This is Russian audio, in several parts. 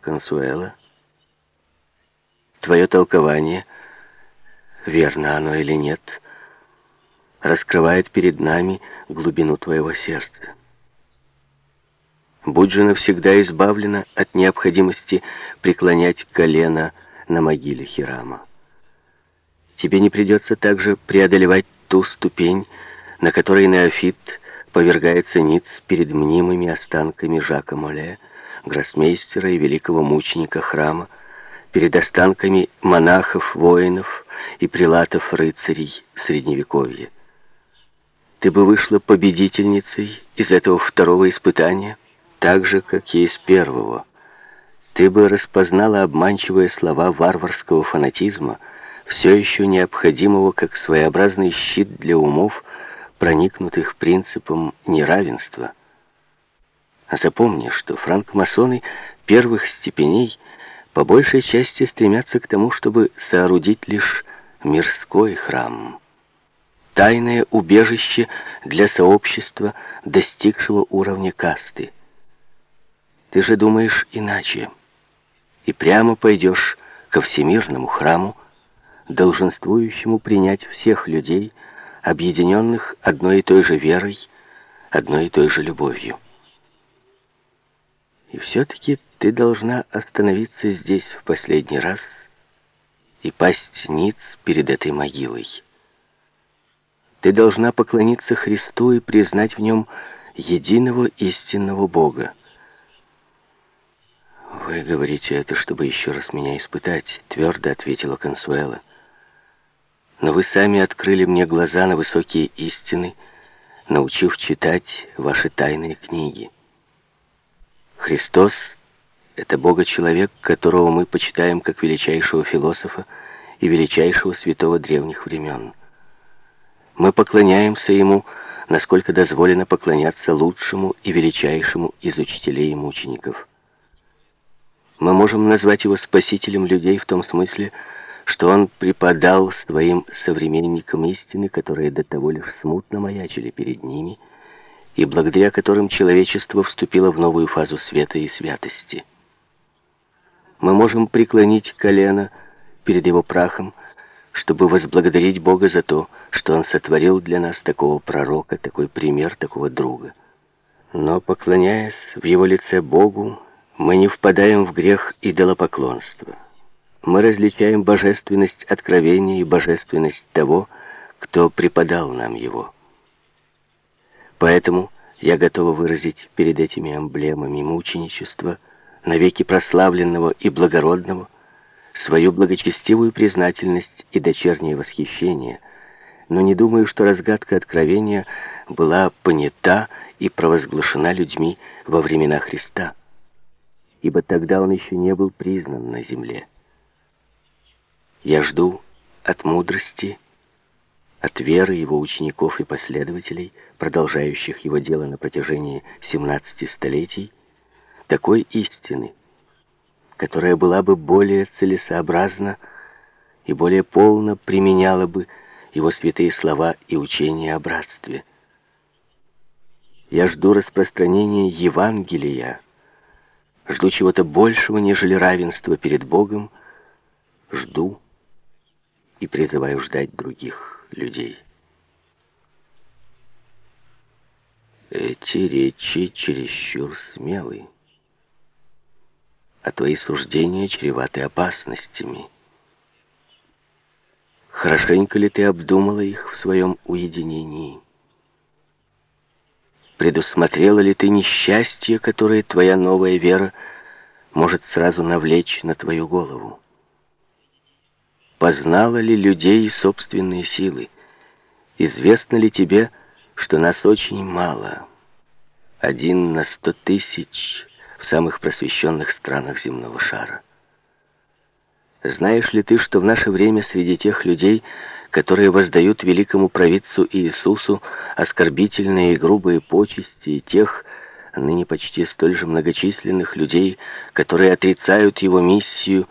Консуэла, твое толкование, верно оно или нет, раскрывает перед нами глубину твоего сердца. Будь же навсегда избавлена от необходимости преклонять колено на могиле Хирама. Тебе не придется также преодолевать ту ступень, на которой Неофит повергается ниц перед мнимыми останками Жака Моле, гроссмейстера и великого мученика храма, перед останками монахов, воинов и прилатов-рыцарей Средневековья. Ты бы вышла победительницей из этого второго испытания, так же, как и из первого. Ты бы распознала обманчивые слова варварского фанатизма, все еще необходимого как своеобразный щит для умов, проникнутых принципом неравенства. А запомни, что франкмасоны первых степеней по большей части стремятся к тому, чтобы соорудить лишь мирской храм. Тайное убежище для сообщества, достигшего уровня касты. Ты же думаешь иначе, и прямо пойдешь ко всемирному храму, долженствующему принять всех людей, объединенных одной и той же верой, одной и той же любовью. И все-таки ты должна остановиться здесь в последний раз и пасть ниц перед этой могилой. Ты должна поклониться Христу и признать в нем единого истинного Бога. «Вы говорите это, чтобы еще раз меня испытать», — твердо ответила Консуэла но вы сами открыли мне глаза на высокие истины, научив читать ваши тайные книги. Христос — это Бога-человек, которого мы почитаем как величайшего философа и величайшего святого древних времен. Мы поклоняемся Ему, насколько дозволено поклоняться лучшему и величайшему из учителей и мучеников. Мы можем назвать Его спасителем людей в том смысле, что он преподал своим современникам истины, которые до того лишь смутно маячили перед ними, и благодаря которым человечество вступило в новую фазу света и святости. Мы можем преклонить колено перед его прахом, чтобы возблагодарить Бога за то, что Он сотворил для нас такого пророка, такой пример, такого друга. Но, поклоняясь в Его лице Богу, мы не впадаем в грех идолопоклонства мы различаем божественность откровения и божественность того, кто преподал нам его. Поэтому я готова выразить перед этими эмблемами мученичества, навеки прославленного и благородного, свою благочестивую признательность и дочернее восхищение, но не думаю, что разгадка откровения была понята и провозглашена людьми во времена Христа, ибо тогда он еще не был признан на земле. Я жду от мудрости, от веры его учеников и последователей, продолжающих его дело на протяжении 17 столетий, такой истины, которая была бы более целесообразна и более полно применяла бы его святые слова и учения о братстве. Я жду распространения Евангелия, жду чего-то большего, нежели равенство перед Богом, жду и призываю ждать других людей. Эти речи чересчур смелы, а твои суждения чреваты опасностями. Хорошенько ли ты обдумала их в своем уединении? Предусмотрела ли ты несчастье, которое твоя новая вера может сразу навлечь на твою голову? Познала ли людей собственные силы? Известно ли тебе, что нас очень мало? Один на сто тысяч в самых просвещенных странах земного шара. Знаешь ли ты, что в наше время среди тех людей, которые воздают великому провидцу Иисусу оскорбительные и грубые почести, и тех, ныне почти столь же многочисленных людей, которые отрицают его миссию,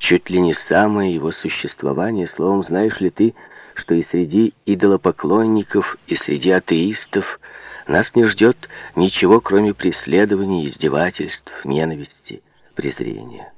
чуть ли не самое его существование. Словом, знаешь ли ты, что и среди идолопоклонников, и среди атеистов нас не ждет ничего, кроме преследований, издевательств, ненависти, презрения.